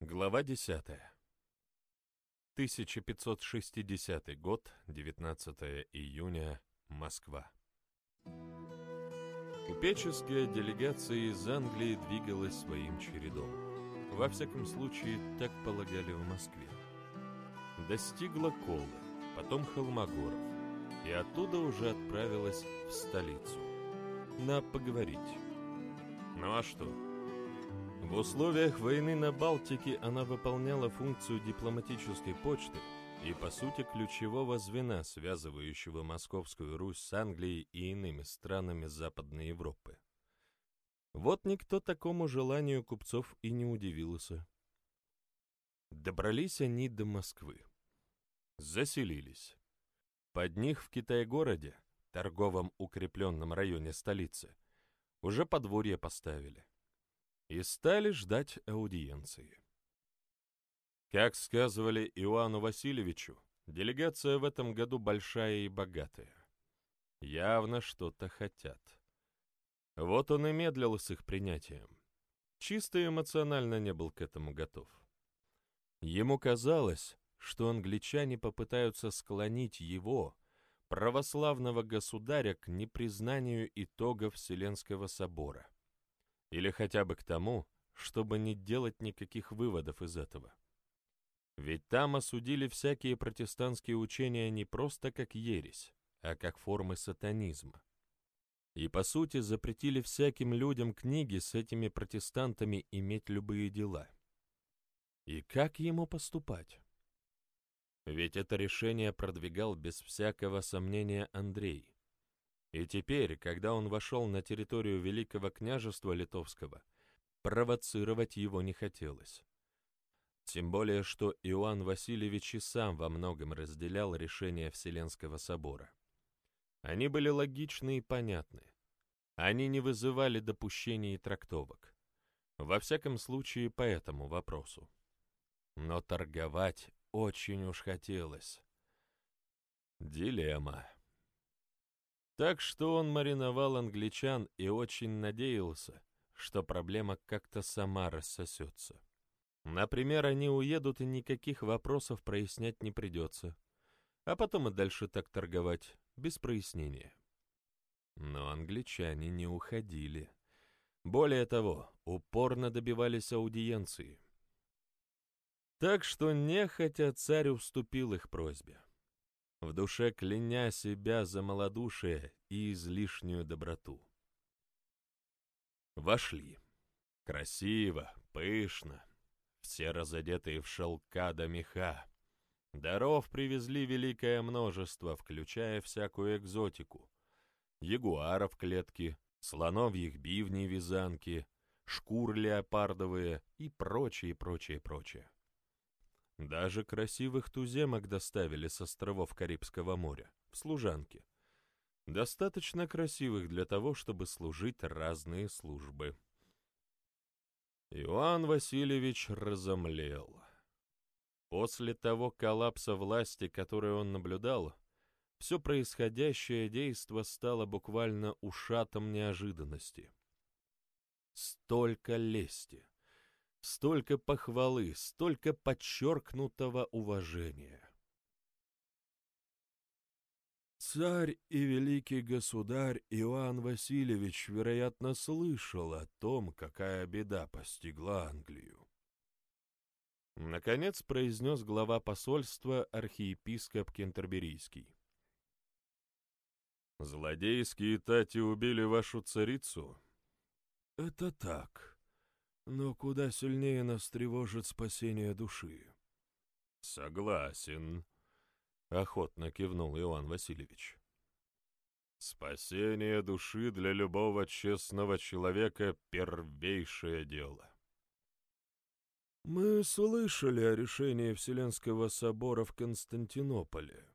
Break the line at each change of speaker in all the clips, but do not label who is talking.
Глава 10. 1560 год, 19 июня, Москва. Купеческая делегация из Англии двигалась своим чередом. Во всяком случае, так полагали в Москве. Достигла Колы, потом Холмогоров, и оттуда уже отправилась в столицу. На поговорить. Ну а что? В условиях войны на Балтике она выполняла функцию дипломатической почты и, по сути, ключевого звена, связывающего Московскую Русь с Англией и иными странами Западной Европы. Вот никто такому желанию купцов и не удивился. Добрались они до Москвы. Заселились. Под них в Китай-городе, торговом укрепленном районе столицы, уже подворье поставили и стали ждать аудиенции. Как сказывали Иоанну Васильевичу, делегация в этом году большая и богатая. Явно что-то хотят. Вот он и медлил с их принятием. Чисто эмоционально не был к этому готов. Ему казалось, что англичане попытаются склонить его, православного государя, к непризнанию итогов Вселенского собора или хотя бы к тому, чтобы не делать никаких выводов из этого. Ведь там осудили всякие протестантские учения не просто как ересь, а как формы сатанизма. И, по сути, запретили всяким людям книги с этими протестантами иметь любые дела. И как ему поступать? Ведь это решение продвигал без всякого сомнения Андрей. И теперь, когда он вошел на территорию Великого княжества Литовского, провоцировать его не хотелось. Тем более, что Иоанн Васильевич и сам во многом разделял решения Вселенского собора. Они были логичны и понятны. Они не вызывали допущений и трактовок. Во всяком случае, по этому вопросу. Но торговать очень уж хотелось. Дилемма. Так что он мариновал англичан и очень надеялся, что проблема как-то сама рассосется. Например, они уедут, и никаких вопросов прояснять не придется. А потом и дальше так торговать, без прояснения. Но англичане не уходили. Более того, упорно добивались аудиенции. Так что нехотя царь уступил их просьбе в душе кляня себя за малодушие и излишнюю доброту. Вошли. Красиво, пышно, все разодетые в шелка да меха. Даров привезли великое множество, включая всякую экзотику. Ягуаров клетки, слоновьих бивней вязанки, шкур леопардовые и прочее, прочее, прочее. Даже красивых туземок доставили с островов Карибского моря, в служанки. Достаточно красивых для того, чтобы служить разные службы. Иоанн Васильевич разомлел. После того коллапса власти, который он наблюдал, все происходящее действо стало буквально ушатом неожиданности. Столько лести, столько похвалы, столько подчеркнутого уважения. Царь и великий государь Иоанн Васильевич, вероятно, слышал о том, какая беда постигла Англию. Наконец произнес глава посольства архиепископ Кентерберийский. «Злодейские тати убили вашу царицу?» «Это так», но куда сильнее нас тревожит спасение души. Согласен, охотно кивнул Иван Васильевич. Спасение души для любого честного человека — первейшее дело. Мы слышали о решении Вселенского собора в Константинополе.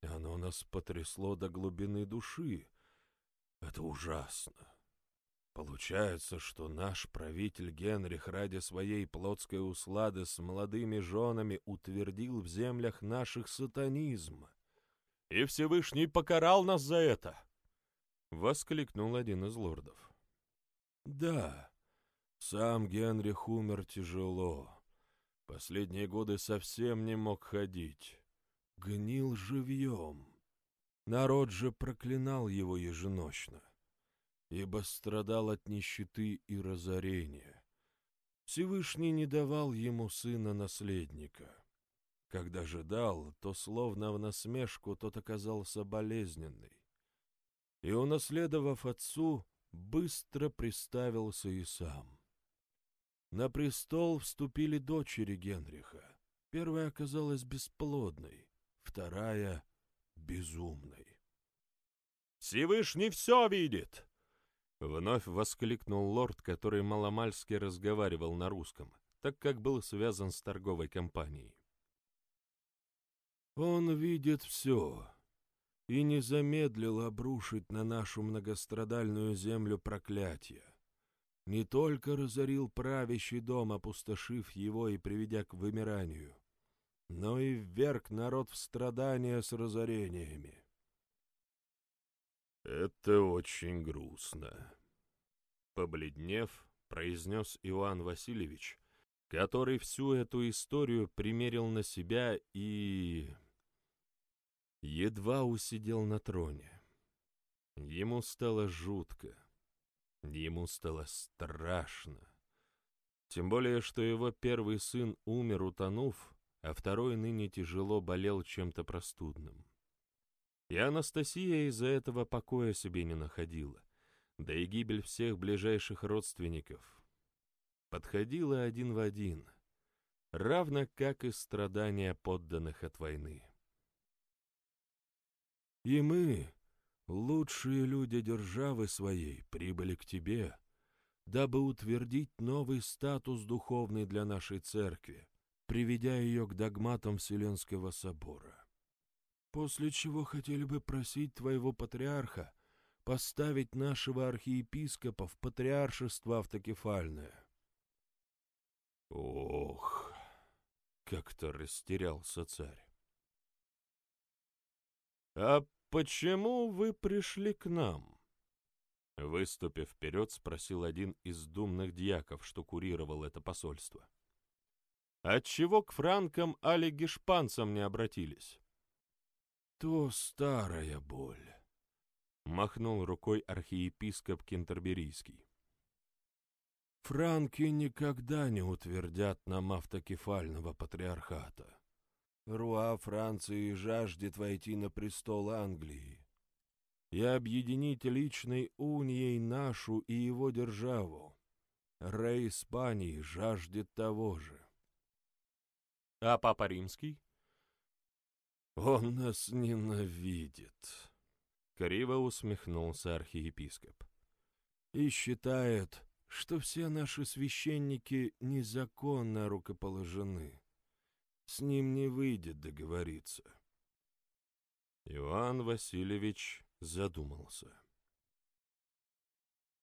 Оно нас потрясло до глубины души. Это ужасно. Получается, что наш правитель Генрих ради своей плотской услады с молодыми женами утвердил в землях наших сатанизм. И Всевышний покарал нас за это! — воскликнул один из лордов. Да, сам Генрих умер тяжело, Последние годы совсем не мог ходить. Гнил живьем. Народ же проклинал его еженочно, ибо страдал от нищеты и разорения. Всевышний не давал ему сына-наследника. Когда же дал, то словно в насмешку тот оказался болезненный. И, унаследовав отцу, быстро приставился и сам. На престол вступили дочери Генриха. Первая оказалась бесплодной, вторая — безумной. «Всевышний все видит!» Вновь воскликнул лорд, который маломальски разговаривал на русском, так как был связан с торговой компанией. «Он видит все и не замедлил обрушить на нашу многострадальную землю проклятие не только разорил правящий дом, опустошив его и приведя к вымиранию, но и вверг народ в страдания с разорениями. «Это очень грустно», — побледнев, произнес Иоанн Васильевич, который всю эту историю примерил на себя и... едва усидел на троне. Ему стало жутко. Ему стало страшно. Тем более, что его первый сын умер, утонув, а второй ныне тяжело болел чем-то простудным. И Анастасия из-за этого покоя себе не находила, да и гибель всех ближайших родственников подходила один в один, равно как и страдания подданных от войны. И мы, Лучшие люди державы своей прибыли к тебе, дабы утвердить новый статус духовный для нашей церкви, приведя ее к догматам Вселенского собора. После чего хотели бы просить твоего патриарха поставить нашего архиепископа в патриаршество автокефальное. Ох, как-то растерялся царь. А «Почему вы пришли к нам?» Выступив вперед, спросил один из думных дьяков, что курировал это посольство. «Отчего к франкам али гешпанцам не обратились?» «То старая боль», — махнул рукой архиепископ Кентерберийский. «Франки никогда не утвердят нам автокефального патриархата. Руа Франции жаждет войти на престол Англии и объединить личной унией нашу и его державу. Рей Испании жаждет того же. А Папа Римский? Он нас ненавидит, — криво усмехнулся архиепископ. И считает, что все наши священники незаконно рукоположены. С ним не выйдет договориться. Иван Васильевич задумался.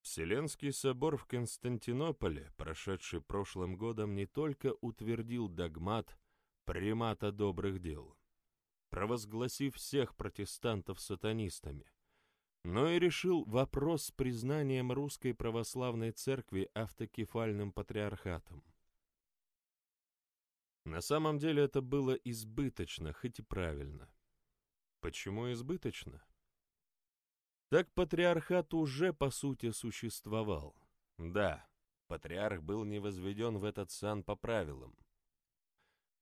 Вселенский собор в Константинополе, прошедший прошлым годом, не только утвердил догмат примата добрых дел, провозгласив всех протестантов сатанистами, но и решил вопрос с признанием Русской Православной Церкви автокефальным патриархатом. На самом деле это было избыточно, хоть и правильно. Почему избыточно? Так патриархат уже, по сути, существовал. Да, патриарх был не возведен в этот сан по правилам.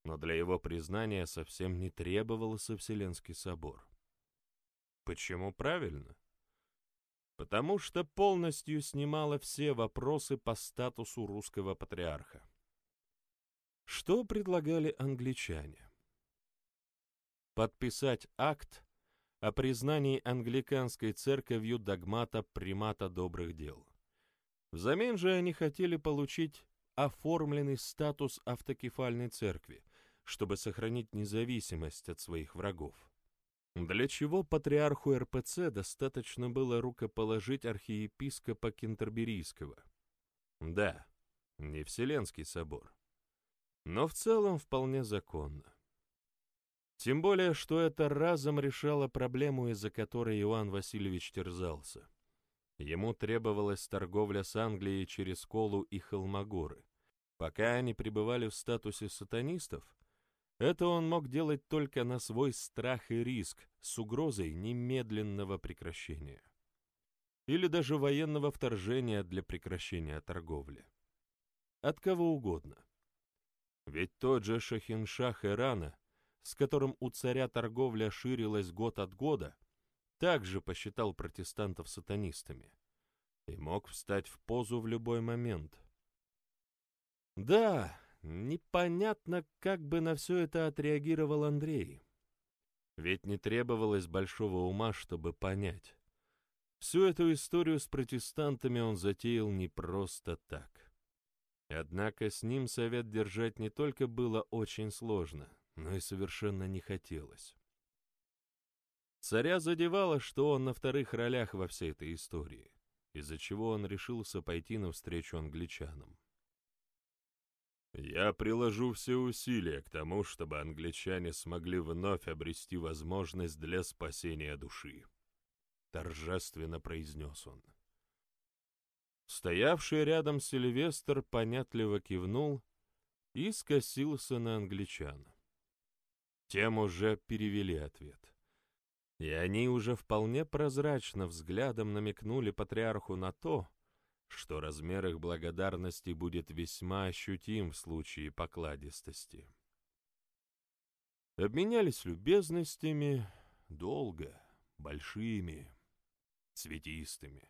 Но для его признания совсем не требовался Вселенский собор. Почему правильно? Потому что полностью снимало все вопросы по статусу русского патриарха. Что предлагали англичане? Подписать акт о признании англиканской церковью догмата примата добрых дел. Взамен же они хотели получить оформленный статус автокефальной церкви, чтобы сохранить независимость от своих врагов. Для чего патриарху РПЦ достаточно было рукоположить архиепископа Кентерберийского? Да, не Вселенский собор но в целом вполне законно. Тем более, что это разом решало проблему, из-за которой Иоанн Васильевич терзался. Ему требовалась торговля с Англией через Колу и Холмогоры, Пока они пребывали в статусе сатанистов, это он мог делать только на свой страх и риск с угрозой немедленного прекращения. Или даже военного вторжения для прекращения торговли. От кого угодно. Ведь тот же Шахиншах Ирана, с которым у царя торговля ширилась год от года, также посчитал протестантов сатанистами и мог встать в позу в любой момент. Да, непонятно, как бы на все это отреагировал Андрей. Ведь не требовалось большого ума, чтобы понять. Всю эту историю с протестантами он затеял не просто так. Однако с ним совет держать не только было очень сложно, но и совершенно не хотелось. Царя задевало, что он на вторых ролях во всей этой истории, из-за чего он решился пойти навстречу англичанам. «Я приложу все усилия к тому, чтобы англичане смогли вновь обрести возможность для спасения души», — торжественно произнес он. Стоявший рядом Сильвестр понятливо кивнул и скосился на англичан. Тем уже перевели ответ. И они уже вполне прозрачно взглядом намекнули патриарху на то, что размер их благодарности будет весьма ощутим в случае покладистости. Обменялись любезностями долго, большими, цветистыми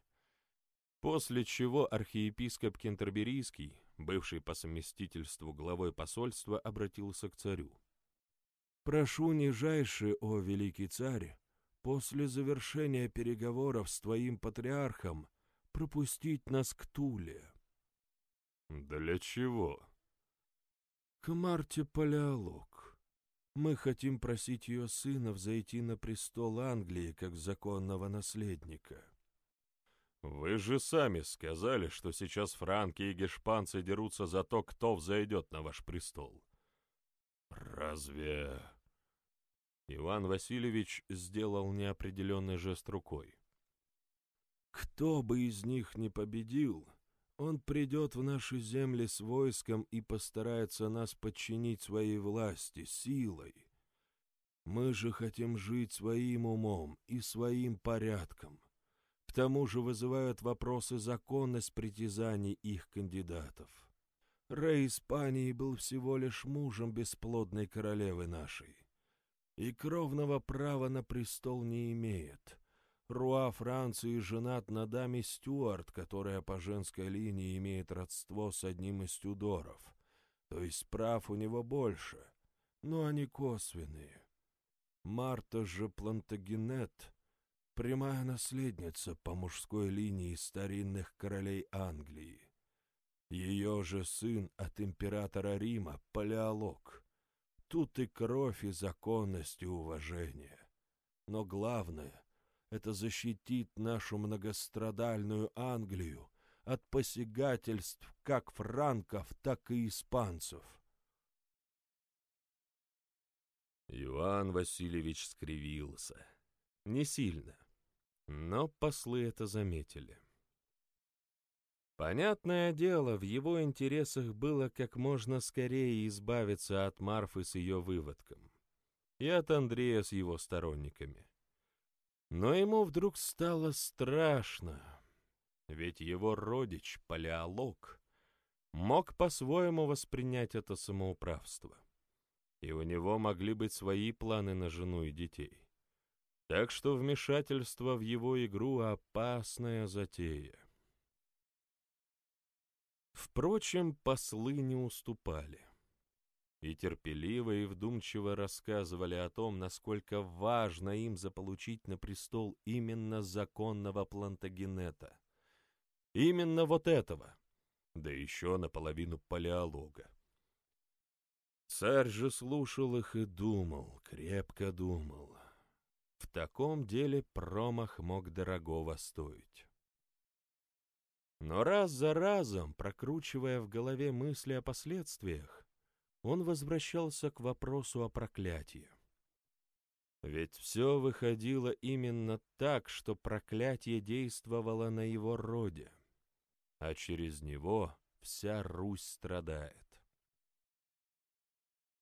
после чего архиепископ Кентерберийский, бывший по совместительству главой посольства, обратился к царю. «Прошу нижайше, о великий царь, после завершения переговоров с твоим патриархом пропустить нас к Туле». «Для чего?» «К Марте Палеолог. Мы хотим просить ее сына взойти на престол Англии как законного наследника». «Вы же сами сказали, что сейчас франки и гешпанцы дерутся за то, кто взойдет на ваш престол». «Разве...» Иван Васильевич сделал неопределенный жест рукой. «Кто бы из них не победил, он придет в наши земли с войском и постарается нас подчинить своей власти, силой. Мы же хотим жить своим умом и своим порядком тому же вызывают вопросы законность притязаний их кандидатов. Рей Испании был всего лишь мужем бесплодной королевы нашей, и кровного права на престол не имеет. Руа Франции женат на даме Стюарт, которая по женской линии имеет родство с одним из Тюдоров, то есть прав у него больше, но они косвенные. Марта же Плантагенет прямая наследница по мужской линии старинных королей Англии. Ее же сын от императора Рима — палеолог. Тут и кровь, и законность, и уважение. Но главное — это защитит нашу многострадальную Англию от посягательств как франков, так и испанцев. Иван Васильевич скривился. Не сильно. Но послы это заметили. Понятное дело, в его интересах было как можно скорее избавиться от Марфы с ее выводком и от Андрея с его сторонниками. Но ему вдруг стало страшно, ведь его родич, палеолог, мог по-своему воспринять это самоуправство, и у него могли быть свои планы на жену и детей. Так что вмешательство в его игру — опасная затея. Впрочем, послы не уступали. И терпеливо и вдумчиво рассказывали о том, насколько важно им заполучить на престол именно законного плантагенета. Именно вот этого, да еще наполовину палеолога. Царь же слушал их и думал, крепко думал. В таком деле промах мог дорогого стоить. Но раз за разом, прокручивая в голове мысли о последствиях, он возвращался к вопросу о проклятии. Ведь все выходило именно так, что проклятие действовало на его роде, а через него вся Русь страдает.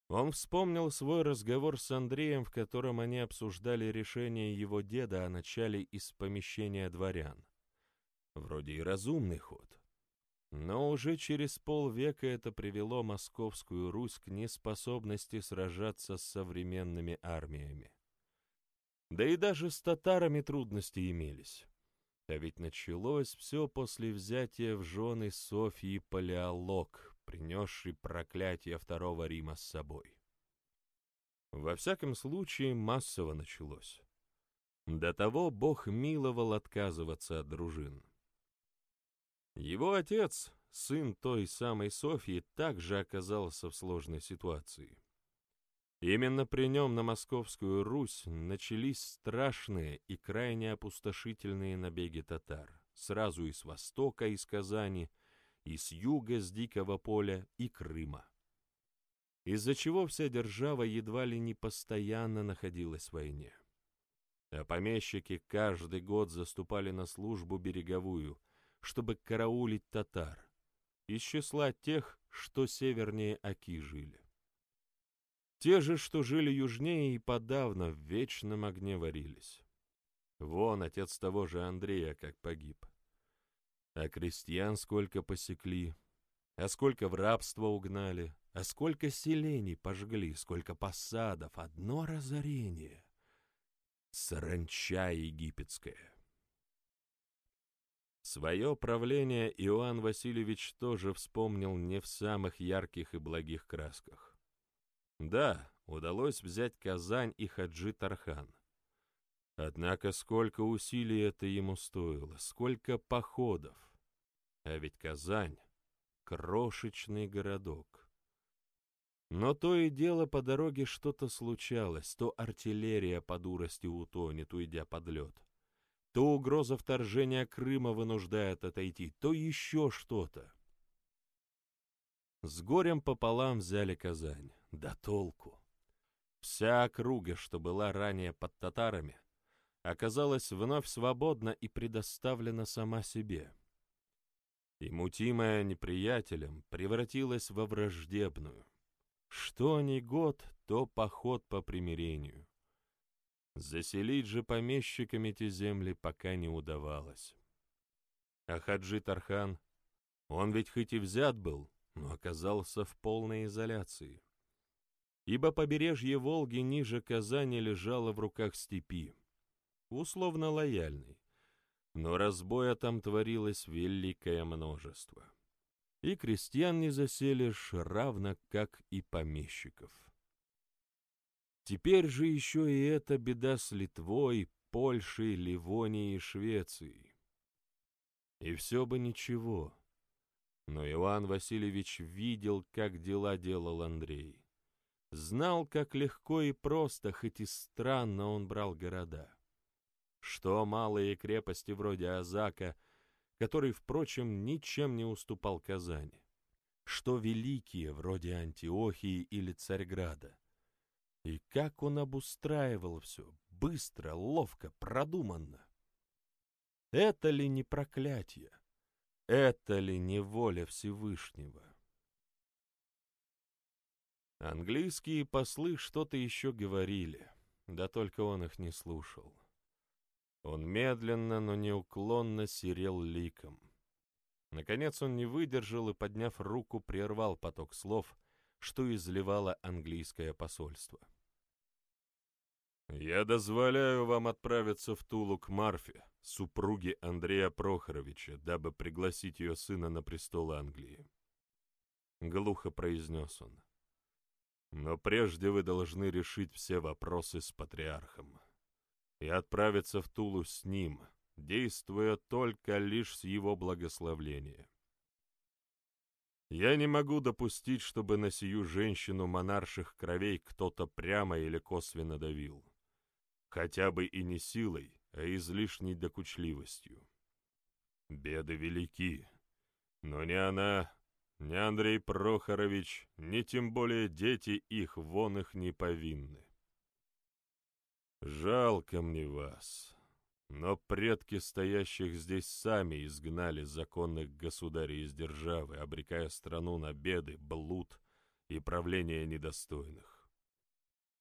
Он вспомнил свой разговор с Андреем, в котором они обсуждали решение его деда о начале из помещения дворян. Вроде и разумный ход. Но уже через полвека это привело Московскую Русь к неспособности сражаться с современными армиями. Да и даже с татарами трудности имелись. А ведь началось все после взятия в жены Софьи Палеолог, принесший проклятие Второго Рима с собой. Во всяком случае, массово началось. До того Бог миловал отказываться от дружин. Его отец, сын той самой Софьи, также оказался в сложной ситуации. Именно при нем на Московскую Русь начались страшные и крайне опустошительные набеги татар, сразу из востока, из Казани, и с юга, с Дикого поля и Крыма. Из-за чего вся держава едва ли не постоянно находилась в войне. А помещики каждый год заступали на службу береговую, чтобы караулить татар, из числа тех, что севернее Оки жили. Те же, что жили южнее и подавно в вечном огне варились. Вон отец того же Андрея как погиб. А крестьян сколько посекли, а сколько в рабство угнали, а сколько селений пожгли, сколько посадов, одно разорение. Саранча египетская. Свое правление Иоанн Васильевич тоже вспомнил не в самых ярких и благих красках. Да, удалось взять Казань и Хаджи Тархан. Однако сколько усилий это ему стоило, сколько походов. А ведь Казань — крошечный городок. Но то и дело по дороге что-то случалось, то артиллерия по дурости утонет, уйдя под лед то угроза вторжения Крыма вынуждает отойти, то еще что-то. С горем пополам взяли Казань. Да толку. Вся округа, что была ранее под татарами, оказалась вновь свободна и предоставлена сама себе. И мутимая неприятелем превратилась во враждебную. Что ни год, то поход по примирению. Заселить же помещиками эти земли пока не удавалось. А Хаджи Тархан, он ведь хоть и взят был, но оказался в полной изоляции. Ибо побережье Волги ниже Казани лежало в руках степи, условно лояльной, но разбоя там творилось великое множество. И крестьян не заселишь, равно как и помещиков. Теперь же еще и эта беда с Литвой, Польшей, Ливонией и Швецией. И все бы ничего. Но Иван Васильевич видел, как дела делал Андрей. Знал, как легко и просто, хоть и странно он брал города. Что малые крепости вроде Азака, который, впрочем, ничем не уступал Казани. Что великие, вроде Антиохии или Царьграда и как он обустраивал все, быстро, ловко, продуманно. Это ли не проклятие? Это ли не воля Всевышнего? Английские послы что-то еще говорили, да только он их не слушал. Он медленно, но неуклонно серел ликом. Наконец он не выдержал и, подняв руку, прервал поток слов, что изливало английское посольство. «Я дозволяю вам отправиться в Тулу к Марфе, супруге Андрея Прохоровича, дабы пригласить ее сына на престол Англии», — глухо произнес он. «Но прежде вы должны решить все вопросы с патриархом и отправиться в Тулу с ним, действуя только лишь с его благословления. Я не могу допустить, чтобы на сию женщину монарших кровей кто-то прямо или косвенно давил хотя бы и не силой, а излишней докучливостью. Беды велики, но ни она, ни Андрей Прохорович, ни тем более дети их вон их не повинны. Жалко мне вас, Но предки стоящих здесь сами изгнали законных государей из державы, обрекая страну на беды, блуд и правление недостойных.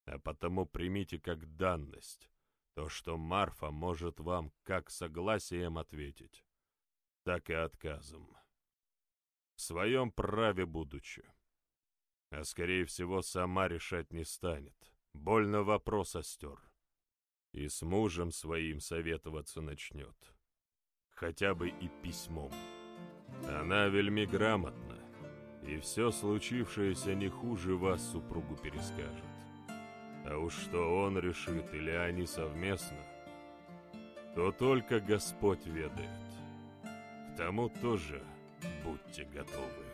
А потому примите как данность то, что Марфа может вам как согласием ответить, так и отказом. В своем праве будучи. А скорее всего, сама решать не станет. Больно вопрос остер и с мужем своим советоваться начнет. Хотя бы и письмом. Она вельми грамотна, и все случившееся не хуже вас супругу перескажет. А уж что он решит или они совместно, то только Господь ведает. К тому тоже будьте готовы.